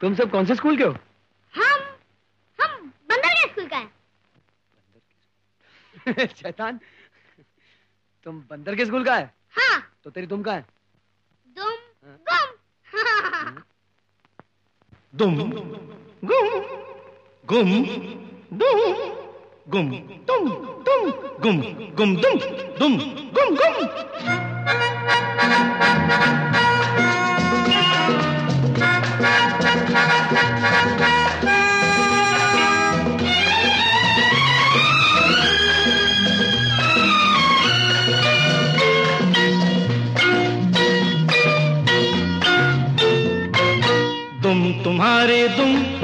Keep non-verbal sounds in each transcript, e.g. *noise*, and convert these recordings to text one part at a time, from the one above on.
तुम सब कौन से स्कूल के हो? हम हम बंदर के स्कूल का है। *laughs* शैतान तुम बंदर के स्कूल का है? हाँ। तो तेरी तुम का है? दुम गुम। दुम गुम गुम दुम गुम तुम तुम गुम गुम दुम दुम गुम गुम।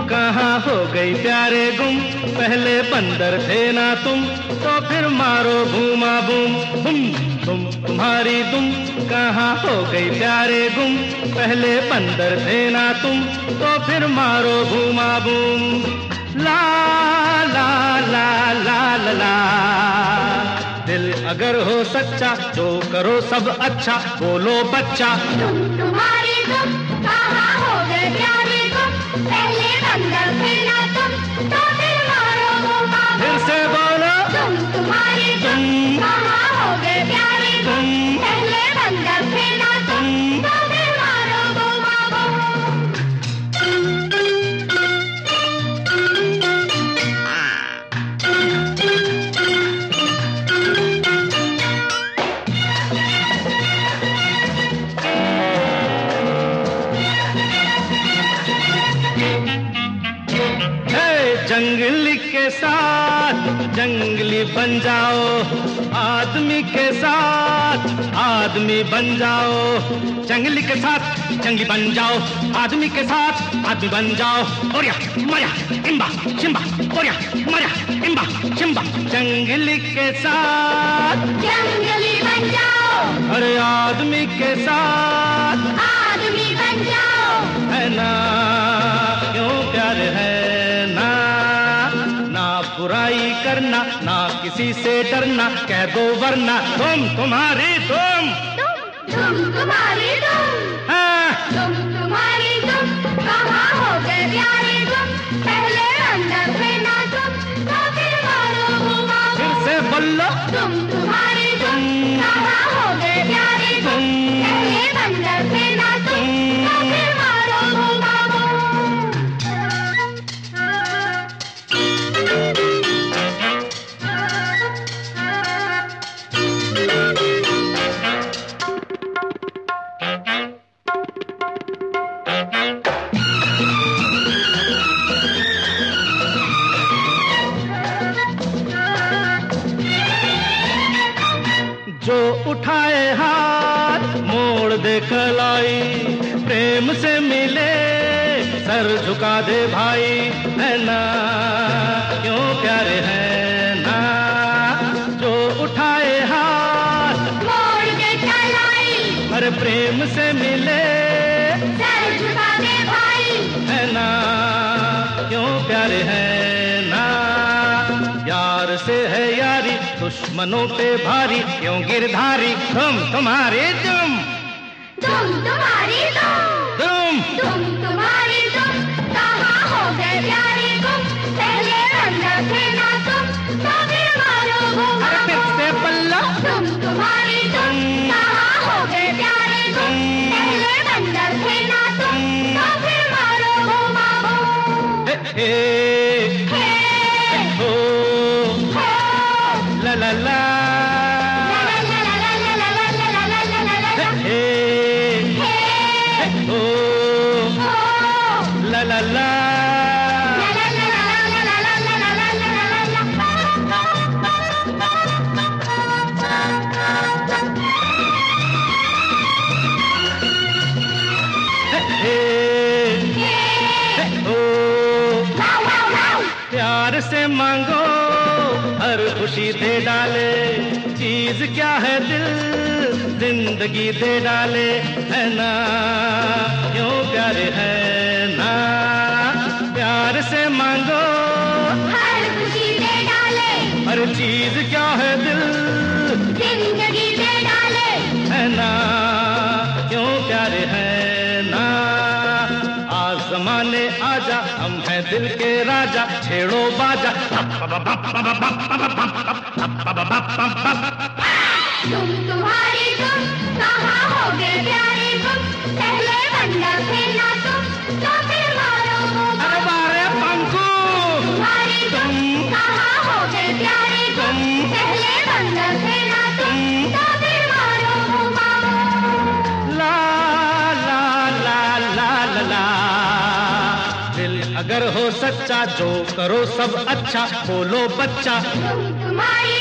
कहाँ हो गई प्यारे गुम? पहले बंदर थे ना तुम तो फिर मारो भूमा बूम। बुम तुम तुम्हारी तुम कहाँ हो गई प्यारे गुम? पहले बंदर थे ना तुम तो फिर मारो भूमा बूम। ला ला ला ला ला ला। दिल अगर हो सच्चा तो करो सब अच्छा बोलो बच्चा। तुम तुम्हारी बन जाओ आदमी के साथ आदमी बन जाओ। जंगली के साथ जंगली बन जाओ। आदमी के साथ आदमी बन जाओ। ओरिया मरिया इम्बा शिम्बा ओरिया मरिया इम्बा शिम्बा। जंगली के साथ। जंगली बन जाओ। अरे आदमी के साथ। बुराई करना ना किसी से डरना कह दो वरना तुम तुम्हारी तुम। तुम तुम तुम्हारी तुम। हाँ। तुम तुम्हारी तुम कहाँ हो गए प्यारे? खलाई प्रेम से मिले सर झुका दे भाई है ना? क्यों प्यारे है ना? जो उठाए हाथ मोड़ दे चलाई। अरे प्रेम से मिले सर झुका दे भाई। है ना? क्यों प्यारे है ना? यार से है यारी दुश्मनों पे भारी क्यों गिरधारी तुम तुम्हारे तुम तुम तुम्हारी तुम तुम। तुम प्यार से मांगो हर खुशी दे डाले। चीज़ क्या है दिल? ज़िंदगी दे डाले। है ना? क्यों प्यार है ना? प्यार से मांगो हर खुशी दे डाले। हर चीज़ क्या है दिल? ज़िंदगी दे डाले। है ना? क्यों प्यार है जमाने आजा हम हैं दिल के राजा छेड़ो बाजा तुम तुम्हारी तुम सच्चा जो करो सब अच्छा बोलो बच्चा। तुम्हारी